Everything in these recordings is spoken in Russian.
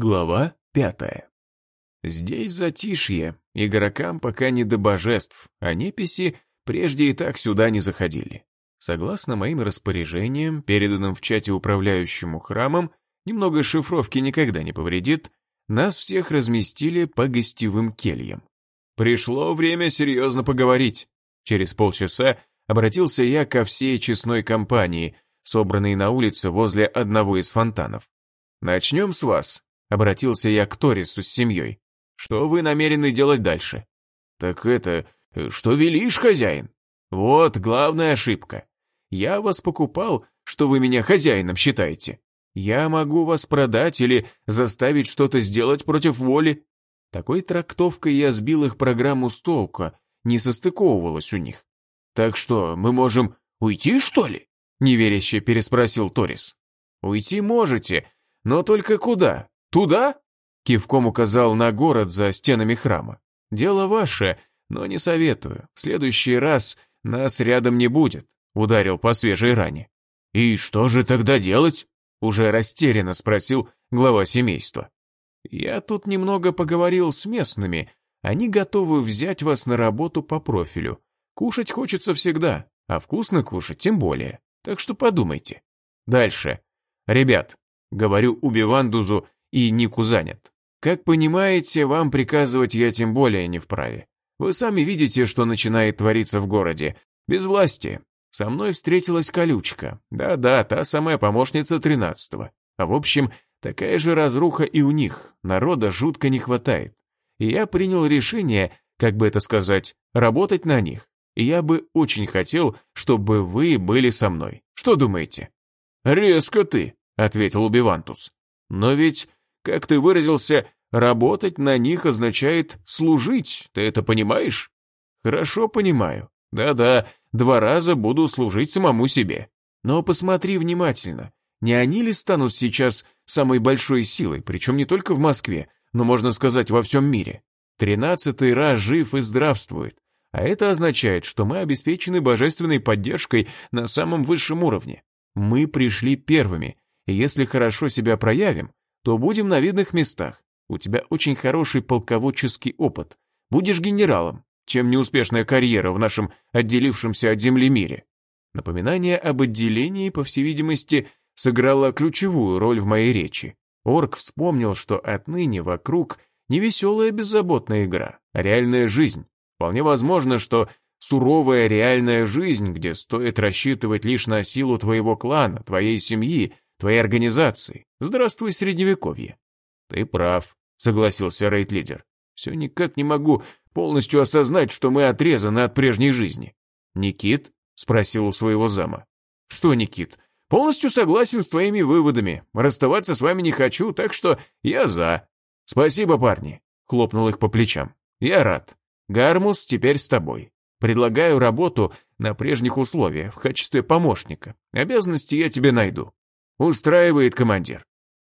Глава пятая. Здесь затишье, игрокам пока не до божеств, а неписи прежде и так сюда не заходили. Согласно моим распоряжениям, переданным в чате управляющему храмом, немного шифровки никогда не повредит, нас всех разместили по гостевым кельям. Пришло время серьезно поговорить. Через полчаса обратился я ко всей честной компании, собранной на улице возле одного из фонтанов. Начнем с вас, Обратился я к Торису с семьей. Что вы намерены делать дальше? Так это, что велишь, хозяин? Вот главная ошибка. Я вас покупал, что вы меня хозяином считаете. Я могу вас продать или заставить что-то сделать против воли. Такой трактовкой я сбил их программу с толку, не состыковывалась у них. Так что, мы можем уйти, что ли? Неверяще переспросил Торис. Уйти можете, но только куда? «Туда?» — кивком указал на город за стенами храма. «Дело ваше, но не советую. В следующий раз нас рядом не будет», — ударил по свежей ране. «И что же тогда делать?» — уже растерянно спросил глава семейства. «Я тут немного поговорил с местными. Они готовы взять вас на работу по профилю. Кушать хочется всегда, а вкусно кушать тем более. Так что подумайте. Дальше. Ребят, говорю Убивандузу и Нику занят. Как понимаете, вам приказывать я тем более не вправе. Вы сами видите, что начинает твориться в городе. Без власти. Со мной встретилась колючка. Да-да, та самая помощница тринадцатого. А в общем, такая же разруха и у них. Народа жутко не хватает. И я принял решение, как бы это сказать, работать на них. И я бы очень хотел, чтобы вы были со мной. Что думаете? «Резко ты», — ответил Убивантус. «Но ведь как ты выразился, работать на них означает служить, ты это понимаешь? Хорошо понимаю. Да-да, два раза буду служить самому себе. Но посмотри внимательно. Не они ли станут сейчас самой большой силой, причем не только в Москве, но, можно сказать, во всем мире? Тринадцатый раз жив и здравствует. А это означает, что мы обеспечены божественной поддержкой на самом высшем уровне. Мы пришли первыми, и если хорошо себя проявим, то будем на видных местах. У тебя очень хороший полководческий опыт. Будешь генералом, чем неуспешная карьера в нашем отделившемся от земли мире. Напоминание об отделении, по всей видимости, сыграло ключевую роль в моей речи. Орк вспомнил, что отныне вокруг не веселая беззаботная игра, а реальная жизнь. Вполне возможно, что суровая реальная жизнь, где стоит рассчитывать лишь на силу твоего клана, твоей семьи, твоей организации. Здравствуй, Средневековье. Ты прав, согласился рейд-лидер. Все никак не могу полностью осознать, что мы отрезаны от прежней жизни. Никит? Спросил у своего зама. Что, Никит? Полностью согласен с твоими выводами. Расставаться с вами не хочу, так что я за. Спасибо, парни. Хлопнул их по плечам. Я рад. Гармус теперь с тобой. Предлагаю работу на прежних условиях в качестве помощника. Обязанности я тебе найду. Устраивает командир.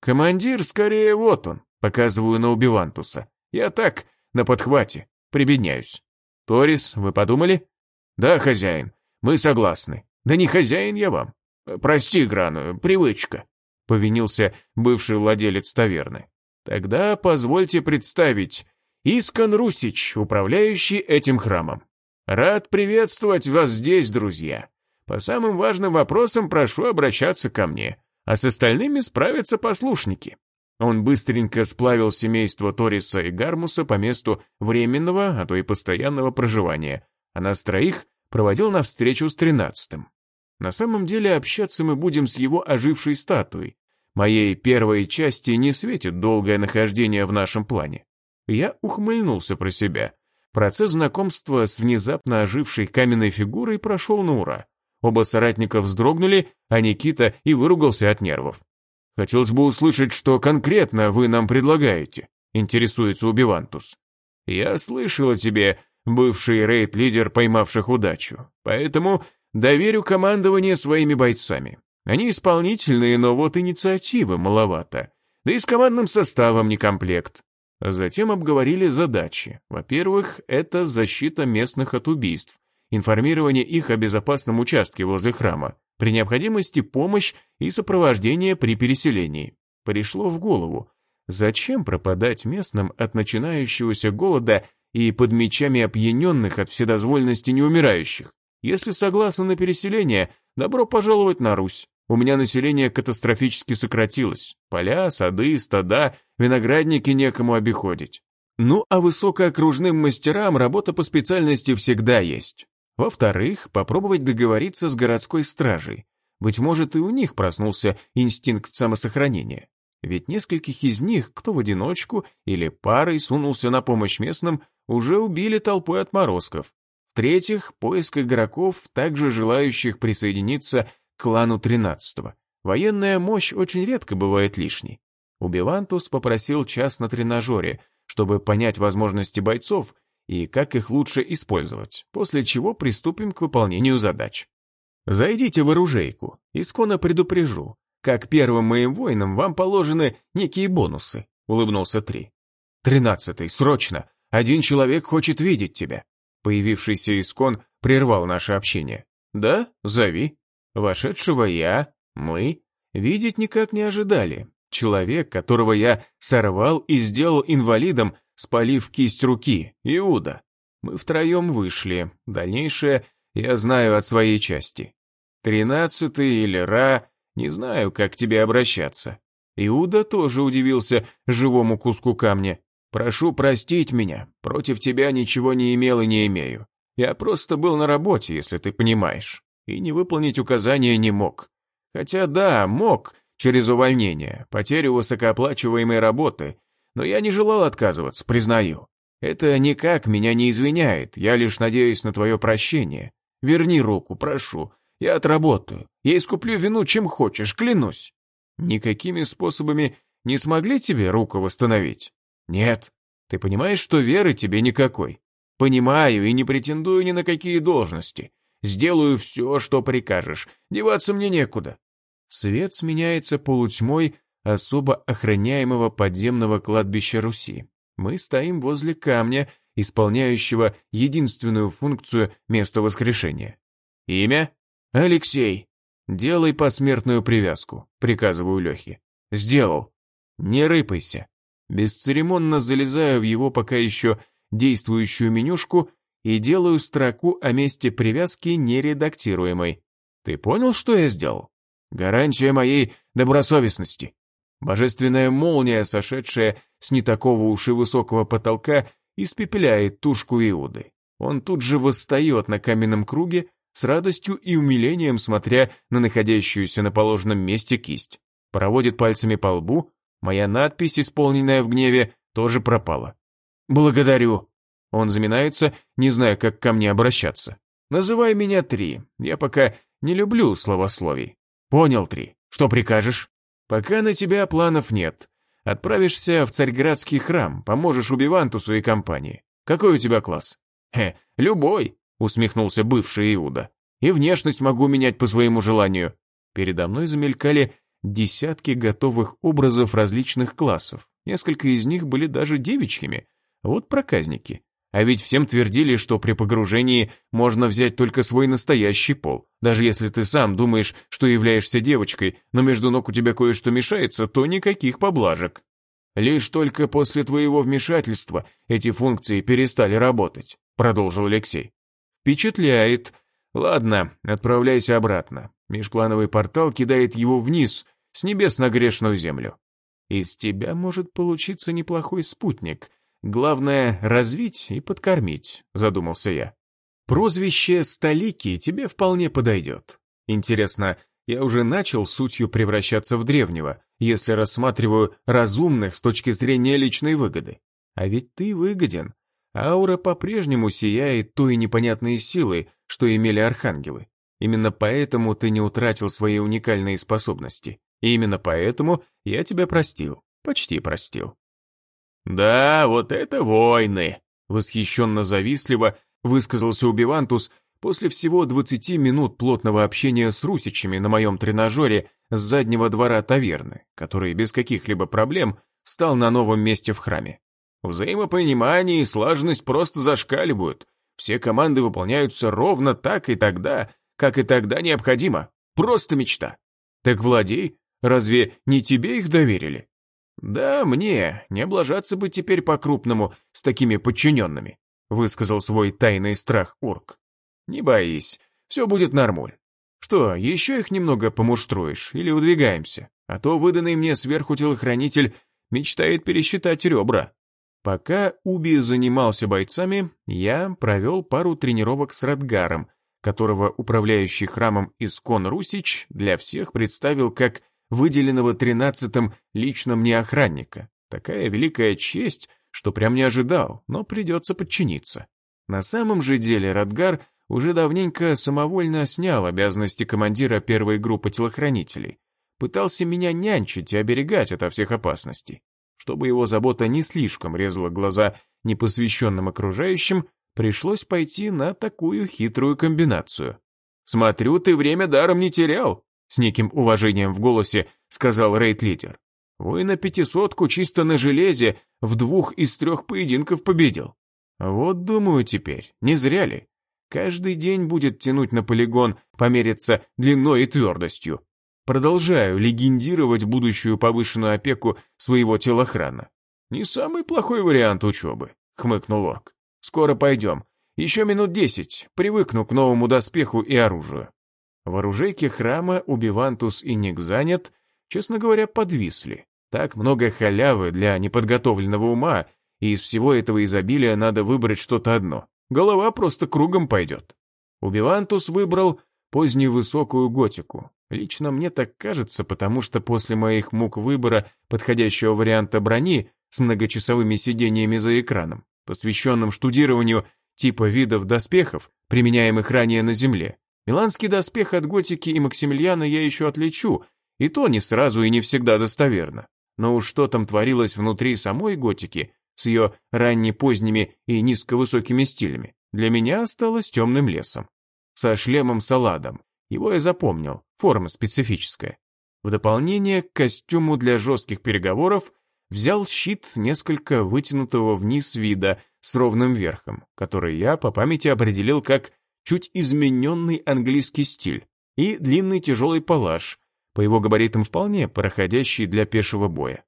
Командир, скорее, вот он, показываю на Убивантуса. Я так, на подхвате, прибедняюсь. Торис, вы подумали? Да, хозяин, мы согласны. Да не хозяин я вам. Прости, Грану, привычка. Повинился бывший владелец таверны. Тогда позвольте представить Искон Русич, управляющий этим храмом. Рад приветствовать вас здесь, друзья. По самым важным вопросам прошу обращаться ко мне а с остальными справятся послушники. Он быстренько сплавил семейство Ториса и Гармуса по месту временного, а то и постоянного проживания, а нас троих проводил на встречу с тринадцатым. На самом деле общаться мы будем с его ожившей статуей. Моей первой части не светит долгое нахождение в нашем плане. Я ухмыльнулся про себя. Процесс знакомства с внезапно ожившей каменной фигурой прошел на ура. Оба соратника вздрогнули, а Никита и выругался от нервов. «Хотелось бы услышать, что конкретно вы нам предлагаете», — интересуется Убивантус. «Я слышал о тебе, бывший рейд-лидер поймавших удачу, поэтому доверю командование своими бойцами. Они исполнительные, но вот инициативы маловато, да и с командным составом не комплект. Затем обговорили задачи. Во-первых, это защита местных от убийств, информирование их о безопасном участке возле храма, при необходимости помощь и сопровождение при переселении. Пришло в голову, Зачем пропадать местным от начинающегося голода и под мечами опьяненных от вседозвольности неумирающих? Если согласны на переселение, добро пожаловать на Русь. У меня население катастрофически сократилось. Поля, сады, стада, виноградники некому обиходить. Ну, а высокоокружным мастерам работа по специальности всегда есть. Во-вторых, попробовать договориться с городской стражей. Быть может, и у них проснулся инстинкт самосохранения. Ведь нескольких из них, кто в одиночку или парой сунулся на помощь местным, уже убили толпой отморозков. В-третьих, поиск игроков, также желающих присоединиться к клану 13-го. Военная мощь очень редко бывает лишней. Убивантус попросил час на тренажере, чтобы понять возможности бойцов и как их лучше использовать, после чего приступим к выполнению задач. Зайдите в оружейку, исконно предупрежу. Как первым моим воинам вам положены некие бонусы, улыбнулся Три. Тринадцатый, срочно! Один человек хочет видеть тебя. Появившийся искон прервал наше общение. Да, зови. Вошедшего я, мы, видеть никак не ожидали. Человек, которого я сорвал и сделал инвалидом, спалив кисть руки, Иуда. Мы втроем вышли. Дальнейшее я знаю от своей части. Тринадцатый или Ра, не знаю, как к тебе обращаться. Иуда тоже удивился живому куску камня. Прошу простить меня, против тебя ничего не имел и не имею. Я просто был на работе, если ты понимаешь, и не выполнить указания не мог. Хотя да, мог, через увольнение, потерю высокооплачиваемой работы, но я не желал отказываться, признаю. Это никак меня не извиняет, я лишь надеюсь на твое прощение. Верни руку, прошу, я отработаю, я искуплю вину чем хочешь, клянусь. Никакими способами не смогли тебе руку восстановить? Нет. Ты понимаешь, что веры тебе никакой? Понимаю и не претендую ни на какие должности. Сделаю все, что прикажешь, деваться мне некуда. Свет сменяется полутьмой, особо охраняемого подземного кладбища Руси. Мы стоим возле камня, исполняющего единственную функцию места воскрешения. Имя? Алексей. Делай посмертную привязку, приказываю Лехе. Сделал. Не рыпайся. Бесцеремонно залезаю в его пока еще действующую менюшку и делаю строку о месте привязки нередактируемой. Ты понял, что я сделал? Гарантия моей добросовестности. Божественная молния, сошедшая с не такого уж и высокого потолка, испепеляет тушку Иуды. Он тут же восстает на каменном круге, с радостью и умилением смотря на находящуюся на положенном месте кисть. Проводит пальцами по лбу, моя надпись, исполненная в гневе, тоже пропала. «Благодарю». Он заминается, не зная, как ко мне обращаться. «Называй меня Три, я пока не люблю словословий». «Понял, Три, что прикажешь?» Пока на тебя планов нет. Отправишься в Царьградский храм, поможешь Убивантусу и компании. Какой у тебя класс? Хе, любой, усмехнулся бывший Иуда. И внешность могу менять по своему желанию. Передо мной замелькали десятки готовых образов различных классов. Несколько из них были даже девичьими. Вот проказники. А ведь всем твердили, что при погружении можно взять только свой настоящий пол. Даже если ты сам думаешь, что являешься девочкой, но между ног у тебя кое-что мешается, то никаких поблажек. Лишь только после твоего вмешательства эти функции перестали работать, продолжил Алексей. Впечатляет. Ладно, отправляйся обратно. Межплановый портал кидает его вниз, с небес на грешную землю. Из тебя может получиться неплохой спутник — Главное — развить и подкормить, задумался я. Прозвище «Столики» тебе вполне подойдет. Интересно, я уже начал сутью превращаться в древнего, если рассматриваю разумных с точки зрения личной выгоды. А ведь ты выгоден. Аура по-прежнему сияет той непонятной силой, что имели архангелы. Именно поэтому ты не утратил свои уникальные способности. И именно поэтому я тебя простил. Почти простил. «Да, вот это войны!» Восхищенно-завистливо высказался Убивантус после всего 20 минут плотного общения с русичами на моем тренажере с заднего двора таверны, который без каких-либо проблем стал на новом месте в храме. Взаимопонимание и слаженность просто зашкаливают. Все команды выполняются ровно так и тогда, как и тогда необходимо. Просто мечта. Так владей, разве не тебе их доверили? «Да, мне, не облажаться бы теперь по-крупному с такими подчиненными», высказал свой тайный страх Орк. «Не боись, все будет нормуль. Что, еще их немного помуштруешь или удвигаемся? А то выданный мне сверху телохранитель мечтает пересчитать ребра». Пока Уби занимался бойцами, я провел пару тренировок с Радгаром, которого управляющий храмом Искон Русич для всех представил как выделенного тринадцатым лично мне охранника. Такая великая честь, что прям не ожидал, но придется подчиниться. На самом же деле Радгар уже давненько самовольно снял обязанности командира первой группы телохранителей. Пытался меня нянчить и оберегать ото всех опасностей. Чтобы его забота не слишком резала глаза непосвященным окружающим, пришлось пойти на такую хитрую комбинацию. «Смотрю, ты время даром не терял», — с неким уважением в голосе сказал рейд-лидер. «Вы на пятисотку чисто на железе в двух из трех поединков победил. Вот думаю теперь, не зря ли? Каждый день будет тянуть на полигон, помериться длиной и твердостью. Продолжаю легендировать будущую повышенную опеку своего телохрана. «Не самый плохой вариант учебы», — хмыкнул орк. «Скоро пойдем. Еще минут десять. Привыкну к новому доспеху и оружию». В оружейке храма Убивантус и Ник занят, честно говоря, подвисли. Так много халявы для неподготовленного ума, и из всего этого изобилия надо выбрать что-то одно. Голова просто кругом пойдет. Убивантус выбрал позднюю высокую готику. Лично мне так кажется, потому что после моих мук выбора подходящего варианта брони с многочасовыми сидениями за экраном, посвященным штудированию типа видов доспехов, применяемых ранее на Земле, миланский доспех от готики и Максимилиана я еще отличу, и то не сразу и не всегда достоверно. Но уж что там творилось внутри самой готики, с ее ранне-поздними и низковысокими стилями, для меня осталось темным лесом со шлемом-саладом. Его я запомнил, форма специфическая. В дополнение к костюму для жестких переговоров взял щит несколько вытянутого вниз вида с ровным верхом, который я по памяти определил как чуть измененный английский стиль, и длинный тяжелый палаш, по его габаритам вполне проходящий для пешего боя.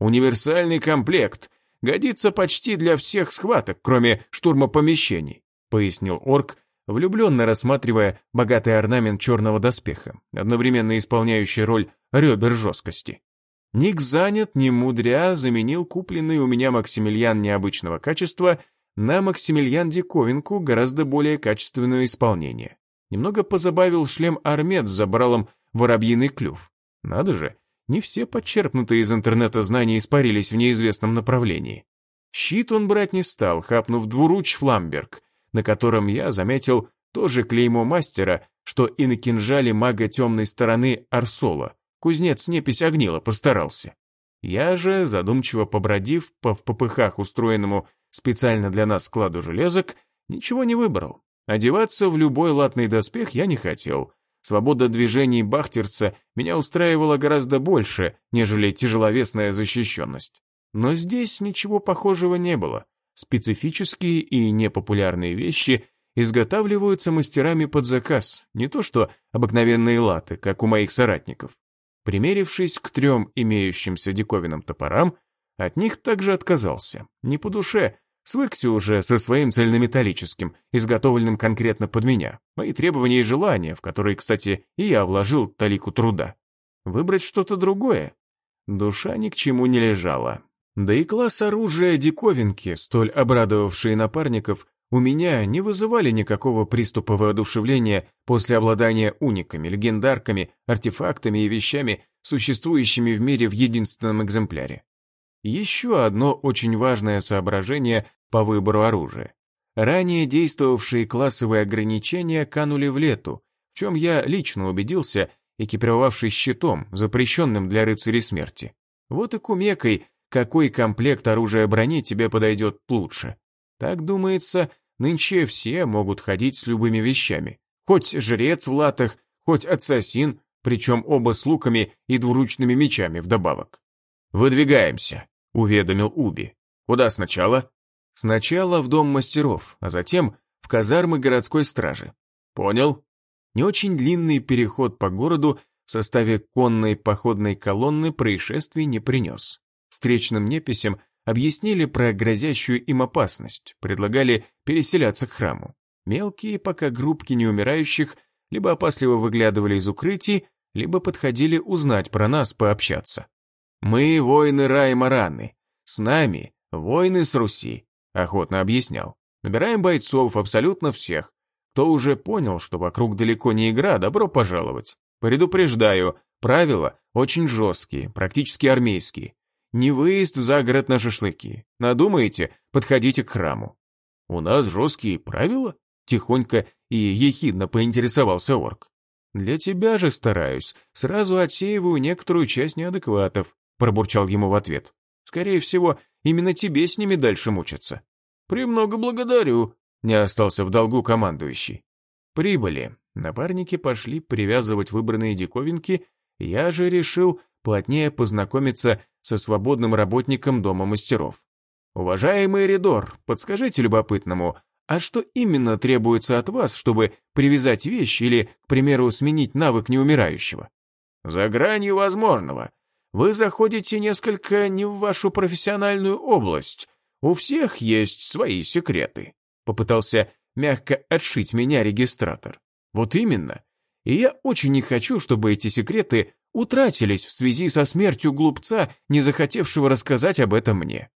Универсальный комплект, годится почти для всех схваток, кроме штурма помещений, пояснил орк, влюбленно рассматривая богатый орнамент черного доспеха, одновременно исполняющий роль ребер жесткости. Ник занят, не мудря, заменил купленный у меня Максимилиан необычного качества на Максимилиан диковинку гораздо более качественное исполнение. Немного позабавил шлем Армед с забралом воробьиный клюв. Надо же, не все подчерпнутые из интернета знания испарились в неизвестном направлении. Щит он брать не стал, хапнув двуруч Фламберг, на котором я заметил тоже клеймо мастера, что и на кинжале мага темной стороны Арсола. Кузнец непись огнила постарался. Я же, задумчиво побродив по в попыхах устроенному специально для нас складу железок, ничего не выбрал. Одеваться в любой латный доспех я не хотел. Свобода движений бахтерца меня устраивала гораздо больше, нежели тяжеловесная защищенность. Но здесь ничего похожего не было. Специфические и непопулярные вещи изготавливаются мастерами под заказ, не то что обыкновенные латы, как у моих соратников. Примерившись к трем имеющимся диковинным топорам, от них также отказался. Не по душе, свыкся уже со своим цельнометаллическим, изготовленным конкретно под меня, мои требования и желания, в которые, кстати, и я вложил талику труда. Выбрать что-то другое? Душа ни к чему не лежала, да и класс оружия диковинки, столь обрадовавшие напарников, у меня не вызывали никакого приступа воодушевления после обладания униками, легендарками, артефактами и вещами, существующими в мире в единственном экземпляре. Еще одно очень важное соображение по выбору оружия. Ранее действовавшие классовые ограничения канули в лету, в чем я лично убедился, экипировавшись щитом, запрещенным для рыцарей смерти. Вот и кумекой какой комплект оружия брони тебе подойдет лучше. Так думается, нынче все могут ходить с любыми вещами. Хоть жрец в латах, хоть ассасин, причем оба с луками и двуручными мечами вдобавок. «Выдвигаемся», — уведомил Уби. «Куда сначала?» «Сначала в дом мастеров, а затем в казармы городской стражи». «Понял?» Не очень длинный переход по городу в составе конной походной колонны происшествий не принес. Встречным неписям объяснили про грозящую им опасность, предлагали переселяться к храму. Мелкие пока группки неумирающих либо опасливо выглядывали из укрытий, либо подходили узнать про нас, пообщаться. «Мы воины Раи Мараны. С нами воины с Руси», — охотно объяснял. «Набираем бойцов, абсолютно всех. Кто уже понял, что вокруг далеко не игра, добро пожаловать. Предупреждаю, правила очень жесткие, практически армейские. Не выезд за город на шашлыки. Надумаете, подходите к храму. У нас жесткие правила? Тихонько и ехидно поинтересовался орк. Для тебя же стараюсь, сразу отсеиваю некоторую часть неадекватов, пробурчал ему в ответ. Скорее всего, именно тебе с ними дальше мучаться. «Премного благодарю», — не остался в долгу командующий. Прибыли. Напарники пошли привязывать выбранные диковинки, я же решил плотнее познакомиться со свободным работником Дома мастеров. «Уважаемый Ридор, подскажите любопытному, а что именно требуется от вас, чтобы привязать вещь или, к примеру, сменить навык неумирающего?» «За гранью возможного. Вы заходите несколько не в вашу профессиональную область. У всех есть свои секреты», — попытался мягко отшить меня регистратор. «Вот именно. И я очень не хочу, чтобы эти секреты утратились в связи со смертью глупца, не захотевшего рассказать об этом мне.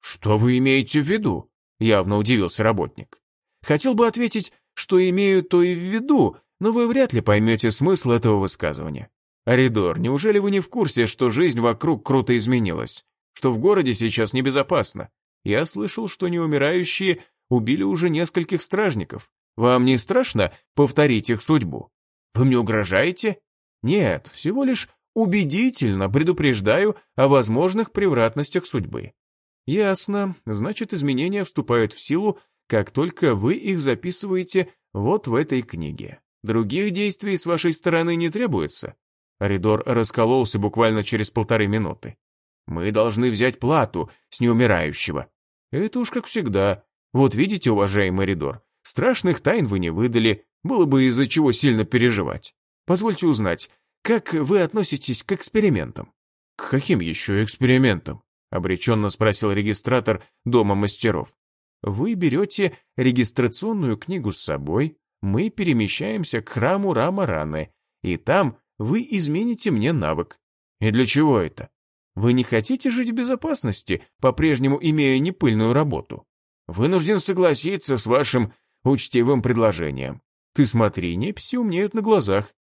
«Что вы имеете в виду?» — явно удивился работник. «Хотел бы ответить, что имею то и в виду, но вы вряд ли поймете смысл этого высказывания. Аридор, неужели вы не в курсе, что жизнь вокруг круто изменилась? Что в городе сейчас небезопасно? Я слышал, что неумирающие убили уже нескольких стражников. Вам не страшно повторить их судьбу? Вы мне угрожаете? Нет, всего лишь убедительно предупреждаю о возможных превратностях судьбы. Ясно, значит изменения вступают в силу, как только вы их записываете вот в этой книге. Других действий с вашей стороны не требуется. Аридор раскололся буквально через полторы минуты. Мы должны взять плату с неумирающего. Это уж как всегда. Вот видите, уважаемый Аридор, страшных тайн вы не выдали, было бы из-за чего сильно переживать. Позвольте узнать, как вы относитесь к экспериментам?» «К каким еще экспериментам?» — обреченно спросил регистратор Дома мастеров. «Вы берете регистрационную книгу с собой, мы перемещаемся к храму Рама-Раны, и там вы измените мне навык. И для чего это? Вы не хотите жить в безопасности, по-прежнему имея непыльную работу? Вынужден согласиться с вашим учтивым предложением. Ты смотри, неписи умнеют на глазах.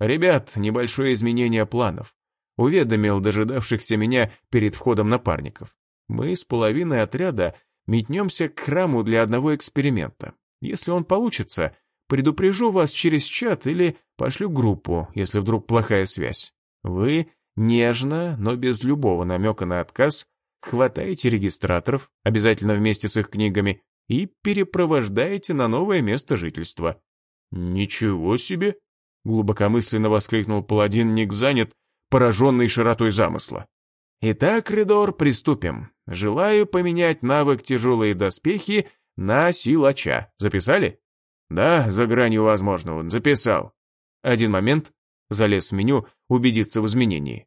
«Ребят, небольшое изменение планов», — уведомил дожидавшихся меня перед входом напарников. «Мы с половиной отряда метнемся к храму для одного эксперимента. Если он получится, предупрежу вас через чат или пошлю группу, если вдруг плохая связь. Вы нежно, но без любого намека на отказ, хватаете регистраторов, обязательно вместе с их книгами, и перепровождаете на новое место жительства». «Ничего себе!» Глубокомысленно воскликнул паладин Ник занят, пораженный широтой замысла. Итак, Ридор, приступим. Желаю поменять навык тяжелые доспехи на силача. Записали? Да, за гранью возможного. Записал. Один момент. Залез в меню, убедиться в изменении.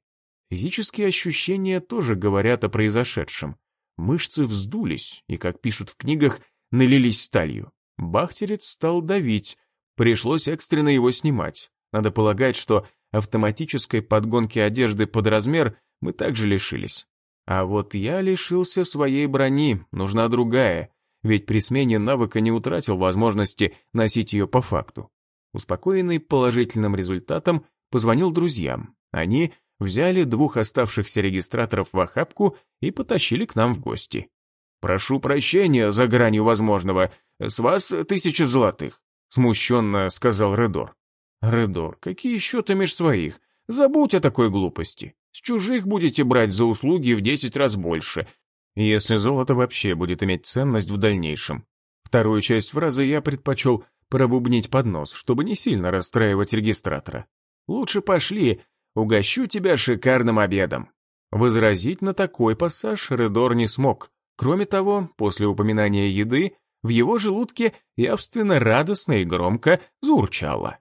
Физические ощущения тоже говорят о произошедшем. Мышцы вздулись и, как пишут в книгах, налились сталью. Бахтерец стал давить, Пришлось экстренно его снимать. Надо полагать, что автоматической подгонки одежды под размер мы также лишились. А вот я лишился своей брони, нужна другая, ведь при смене навыка не утратил возможности носить ее по факту. Успокоенный положительным результатом, позвонил друзьям. Они взяли двух оставшихся регистраторов в охапку и потащили к нам в гости. «Прошу прощения за гранью возможного, с вас тысяча золотых смущенно сказал Редор. Редор, какие счеты меж своих? Забудь о такой глупости. С чужих будете брать за услуги в десять раз больше, если золото вообще будет иметь ценность в дальнейшем. Вторую часть фразы я предпочел пробубнить под нос, чтобы не сильно расстраивать регистратора. Лучше пошли, угощу тебя шикарным обедом. Возразить на такой пассаж Редор не смог. Кроме того, после упоминания еды в его желудке явственно радостно и громко заурчало.